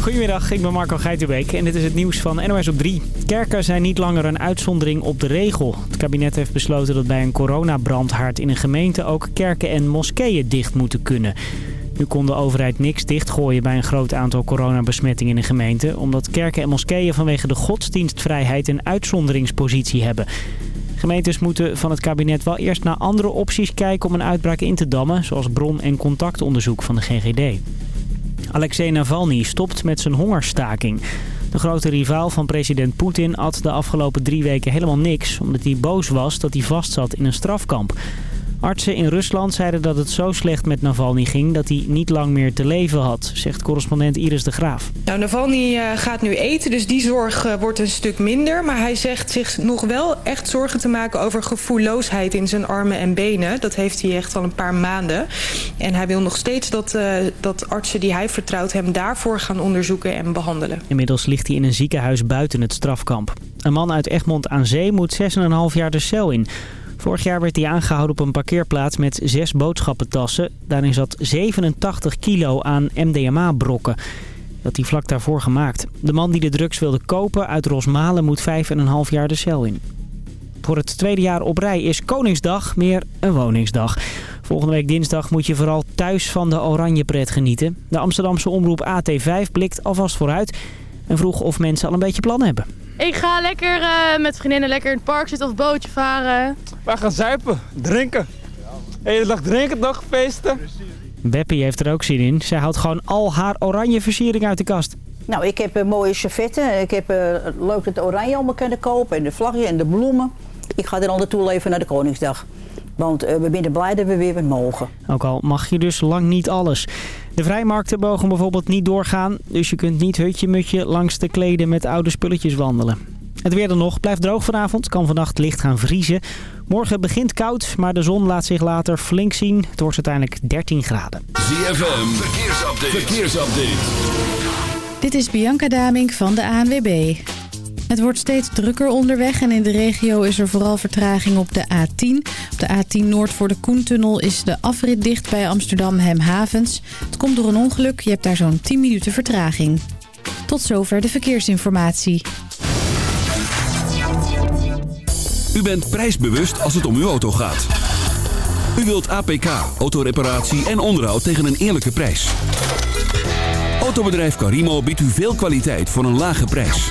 Goedemiddag, ik ben Marco Geitenbeek en dit is het nieuws van NOS op 3. Kerken zijn niet langer een uitzondering op de regel. Het kabinet heeft besloten dat bij een coronabrandhaard in een gemeente ook kerken en moskeeën dicht moeten kunnen. Nu kon de overheid niks dichtgooien bij een groot aantal coronabesmettingen in een gemeente... omdat kerken en moskeeën vanwege de godsdienstvrijheid een uitzonderingspositie hebben. Gemeentes moeten van het kabinet wel eerst naar andere opties kijken om een uitbraak in te dammen... zoals bron- en contactonderzoek van de GGD. Alexei Navalny stopt met zijn hongerstaking. De grote rivaal van president Poetin at de afgelopen drie weken helemaal niks... omdat hij boos was dat hij vastzat in een strafkamp. Artsen in Rusland zeiden dat het zo slecht met Navalny ging dat hij niet lang meer te leven had, zegt correspondent Iris de Graaf. Nou, Navalny uh, gaat nu eten, dus die zorg uh, wordt een stuk minder. Maar hij zegt zich nog wel echt zorgen te maken over gevoelloosheid in zijn armen en benen. Dat heeft hij echt al een paar maanden. En hij wil nog steeds dat, uh, dat artsen die hij vertrouwt hem daarvoor gaan onderzoeken en behandelen. Inmiddels ligt hij in een ziekenhuis buiten het strafkamp. Een man uit Egmond aan Zee moet 6,5 jaar de cel in. Vorig jaar werd hij aangehouden op een parkeerplaats met zes boodschappentassen. Daarin zat 87 kilo aan MDMA-brokken. Dat hij vlak daarvoor gemaakt. De man die de drugs wilde kopen uit Rosmalen moet 5,5 jaar de cel in. Voor het tweede jaar op rij is Koningsdag meer een woningsdag. Volgende week dinsdag moet je vooral thuis van de Oranjepret genieten. De Amsterdamse omroep AT5 blikt alvast vooruit en vroeg of mensen al een beetje plan hebben. Ik ga lekker uh, met vriendinnen lekker in het park zitten of bootje varen. We gaan zuipen, drinken. Hele dag drinken, dag feesten. Beppie heeft er ook zin in. Zij houdt gewoon al haar oranje versiering uit de kast. Nou, ik heb uh, mooie servetten. Ik heb uh, leuk het oranje allemaal kunnen kopen. En de vlaggen en de bloemen. Ik ga er al naartoe leven naar de Koningsdag. Want uh, we zijn blij dat we weer mogen. Ook al mag je dus lang niet alles. De vrijmarkten mogen bijvoorbeeld niet doorgaan. Dus je kunt niet hutje-mutje langs de kleden met oude spulletjes wandelen. Het weer dan nog. Blijft droog vanavond. Kan vannacht licht gaan vriezen. Morgen begint koud, maar de zon laat zich later flink zien. Het wordt uiteindelijk 13 graden. ZFM, verkeersupdate. verkeersupdate. Dit is Bianca Damink van de ANWB. Het wordt steeds drukker onderweg en in de regio is er vooral vertraging op de A10. Op de A10 Noord voor de Koentunnel is de afrit dicht bij Amsterdam Hemhavens. Het komt door een ongeluk, je hebt daar zo'n 10 minuten vertraging. Tot zover de verkeersinformatie. U bent prijsbewust als het om uw auto gaat. U wilt APK, autoreparatie en onderhoud tegen een eerlijke prijs. Autobedrijf Carimo biedt u veel kwaliteit voor een lage prijs.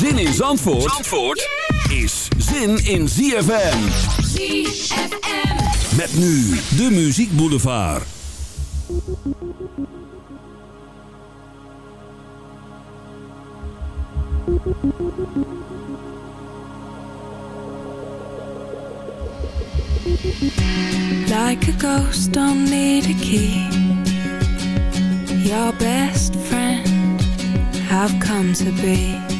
Zin in Zandvoort, Zandvoort is zin in ZFM. ZFM. Met nu de Muziek Boulevard. Like a ghost, don't need a key. Your best friend, have come to be.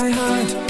My heart.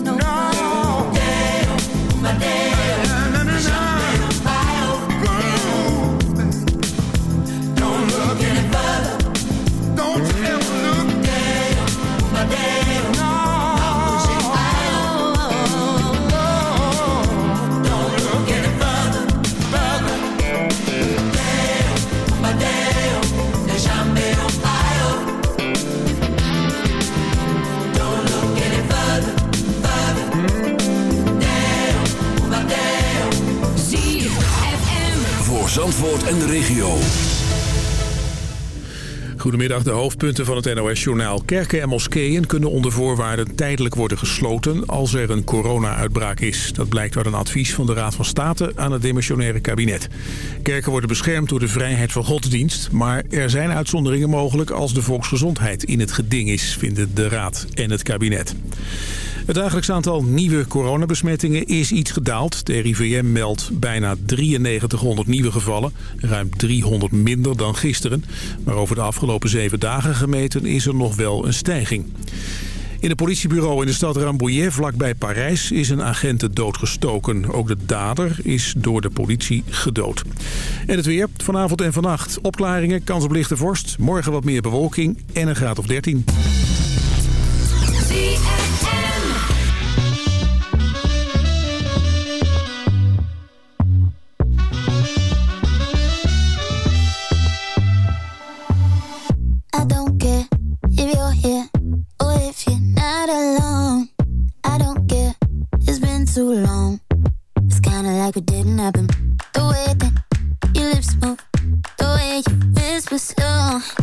no, no. Goedemiddag, de hoofdpunten van het NOS-journaal. Kerken en moskeeën kunnen onder voorwaarden tijdelijk worden gesloten... als er een corona-uitbraak is. Dat blijkt uit een advies van de Raad van State aan het demissionaire kabinet. Kerken worden beschermd door de vrijheid van godsdienst... maar er zijn uitzonderingen mogelijk als de volksgezondheid in het geding is... vinden de Raad en het kabinet. Het dagelijks aantal nieuwe coronabesmettingen is iets gedaald. De RIVM meldt bijna 9300 nieuwe gevallen. Ruim 300 minder dan gisteren. Maar over de afgelopen zeven dagen gemeten is er nog wel een stijging. In het politiebureau in de stad Rambouillet, vlakbij Parijs, is een agent doodgestoken. Ook de dader is door de politie gedood. En het weer, vanavond en vannacht. Opklaringen, kans op lichte vorst, morgen wat meer bewolking en een graad of 13. too long. It's kinda like it didn't happen. The way that your lips move, the way you whisper slow.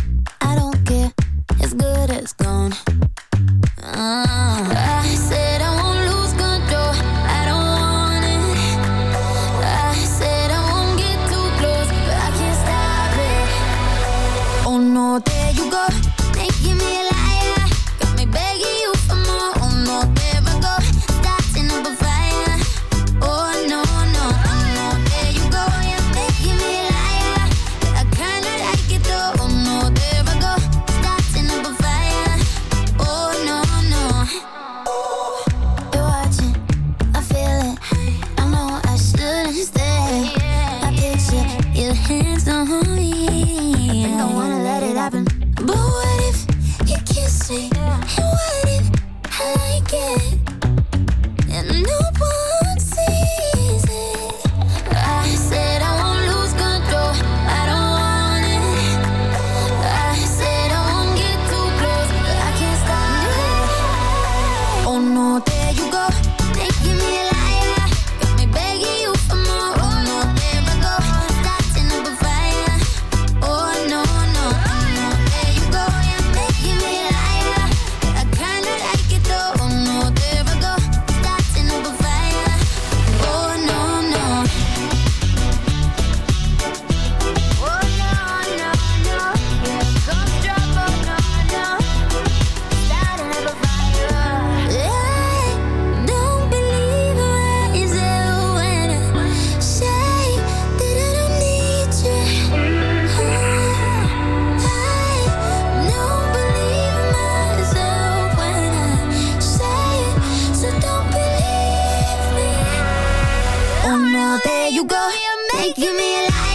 there you go, making me alive.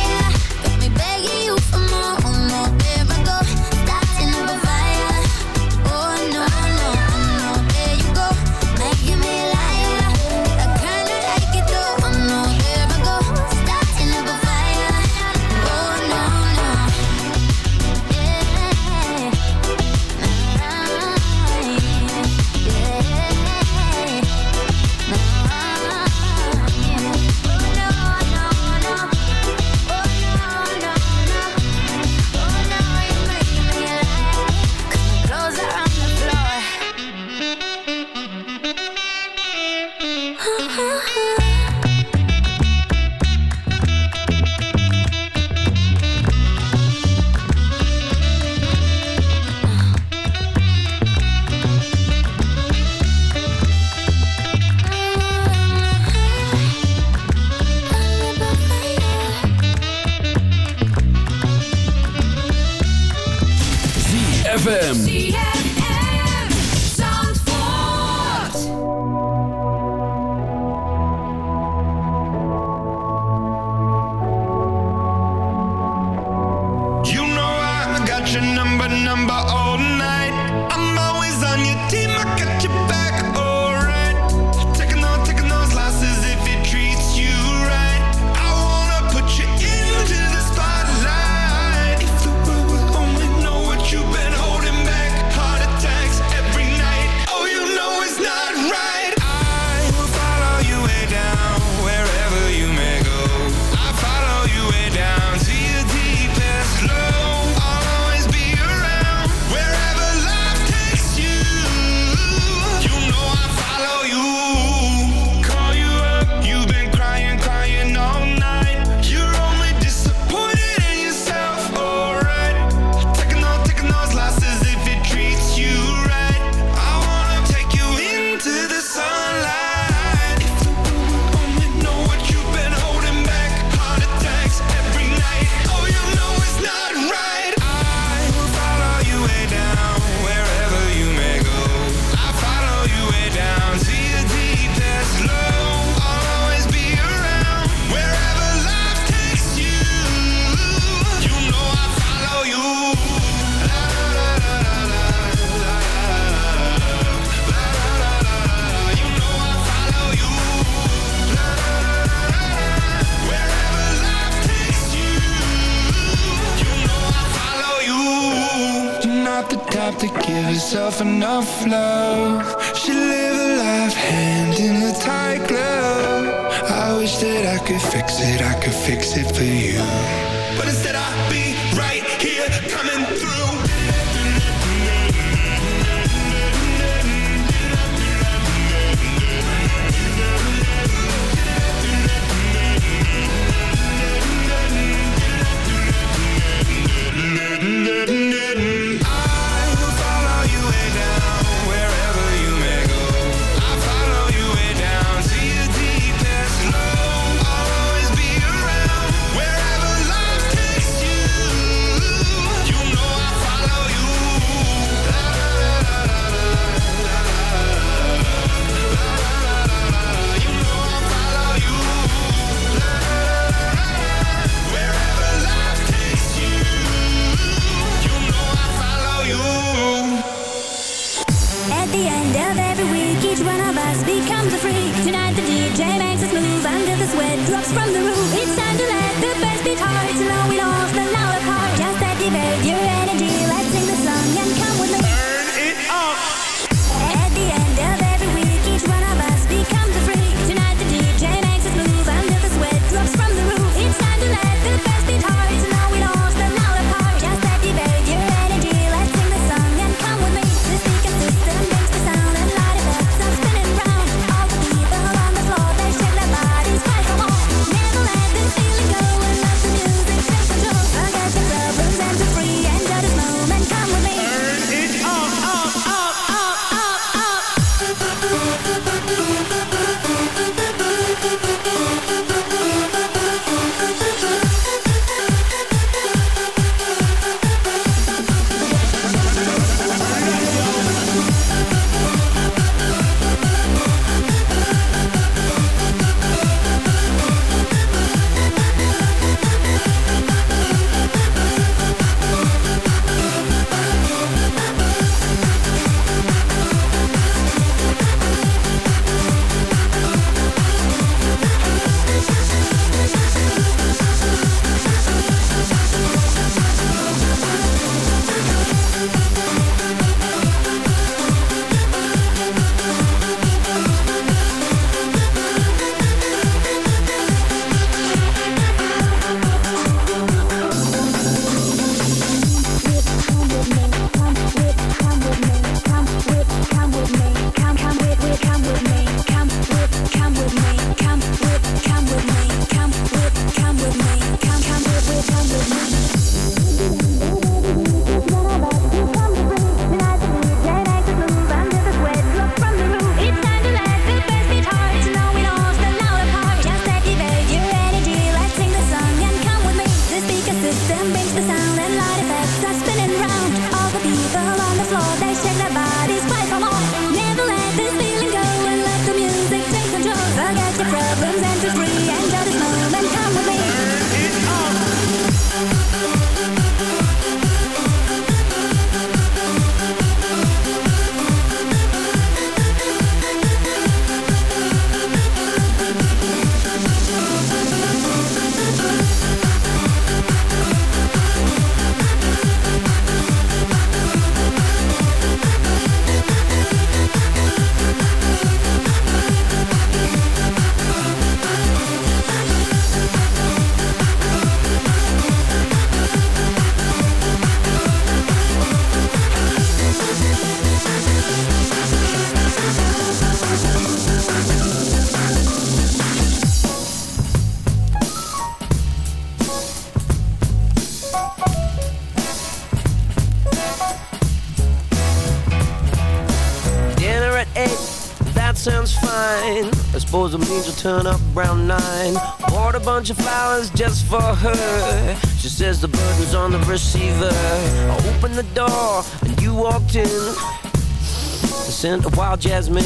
Suppose it means you'll turn up around nine. Bought a bunch of flowers just for her. She says the burden's on the receiver. I opened the door and you walked in. The scent of wild jasmine.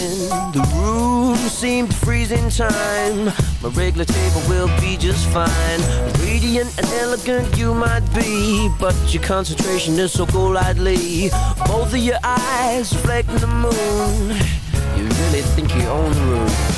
The room seemed to freeze in time. My regular table will be just fine. Radiant and elegant you might be, but your concentration is so golightly. Both of your eyes reflecting the moon. You really think you own the room.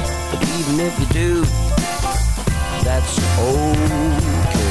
But even if you do, that's okay.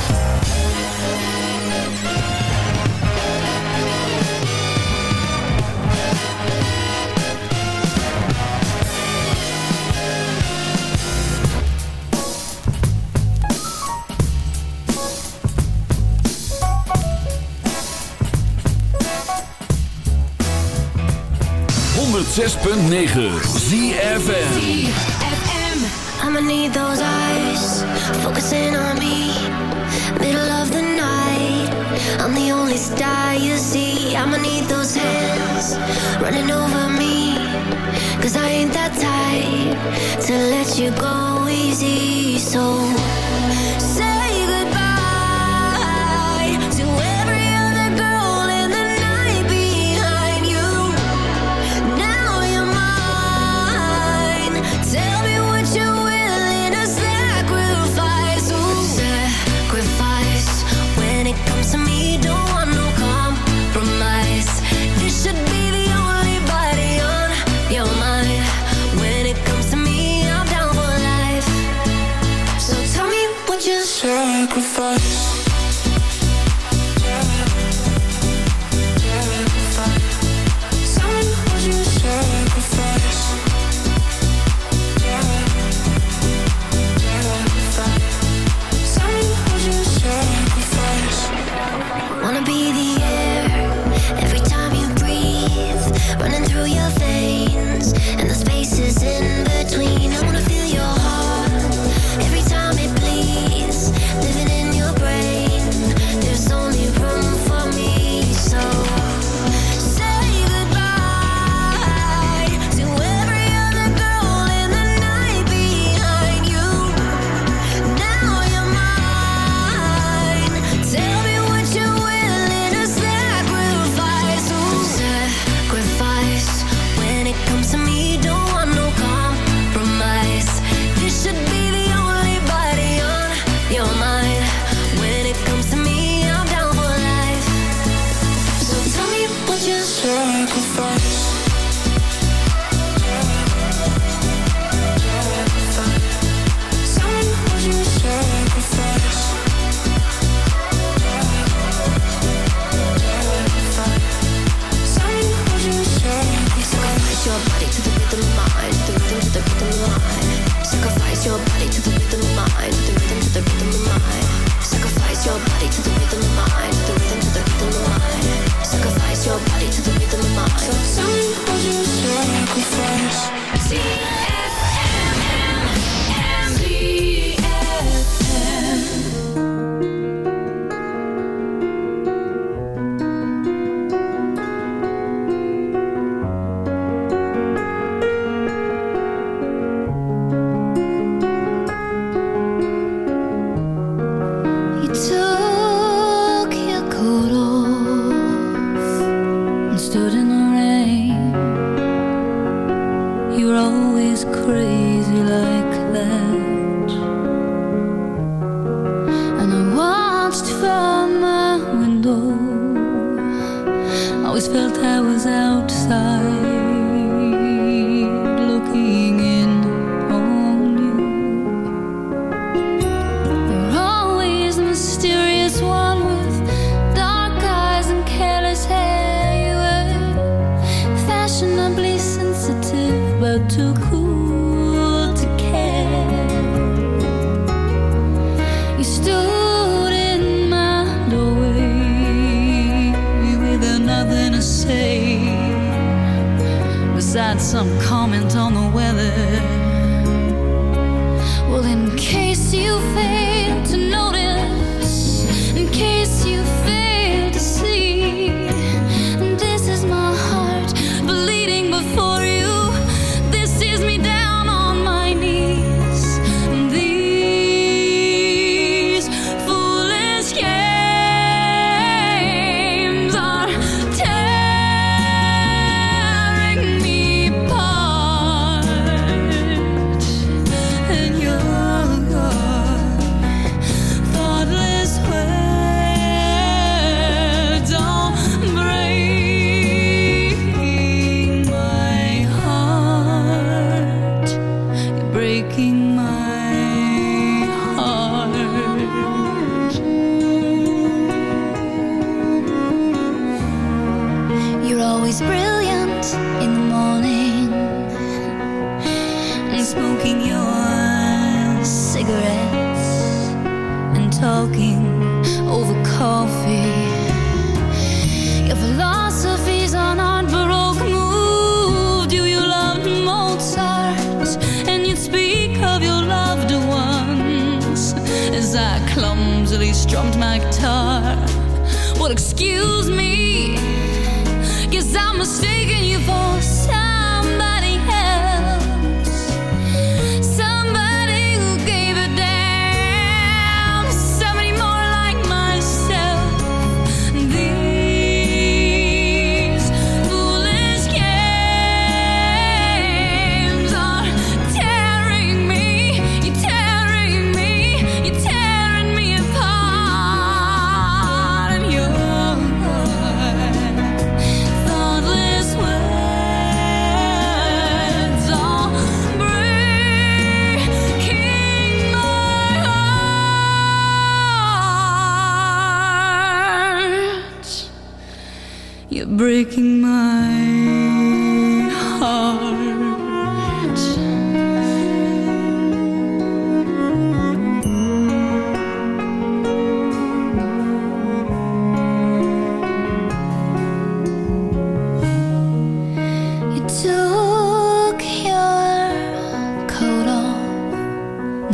ZFM. I'ma need those eyes focusing on me. Middle of the night, I'm the only star you see. I'ma need those hands running over me. Cause I ain't that type to let you go easy. So say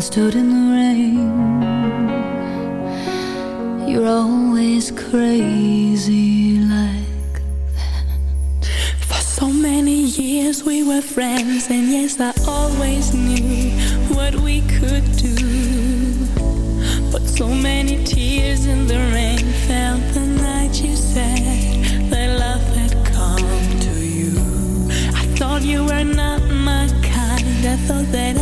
stood in the rain. You're always crazy like that. For so many years we were friends, and yes, I always knew what we could do. But so many tears in the rain fell the night you said that love had come to you. I thought you were not my kind, I thought that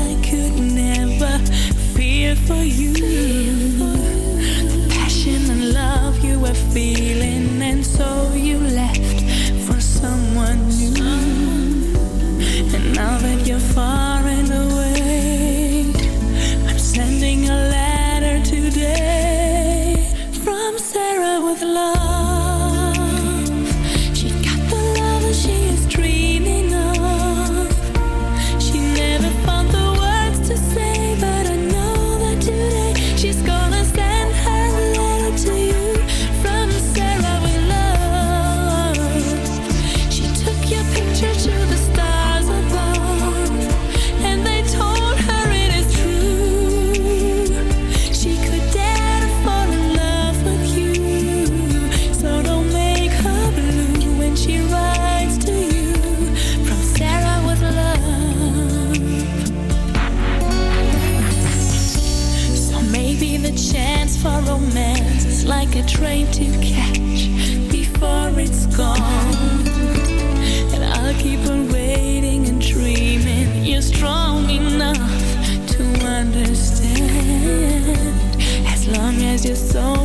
you're so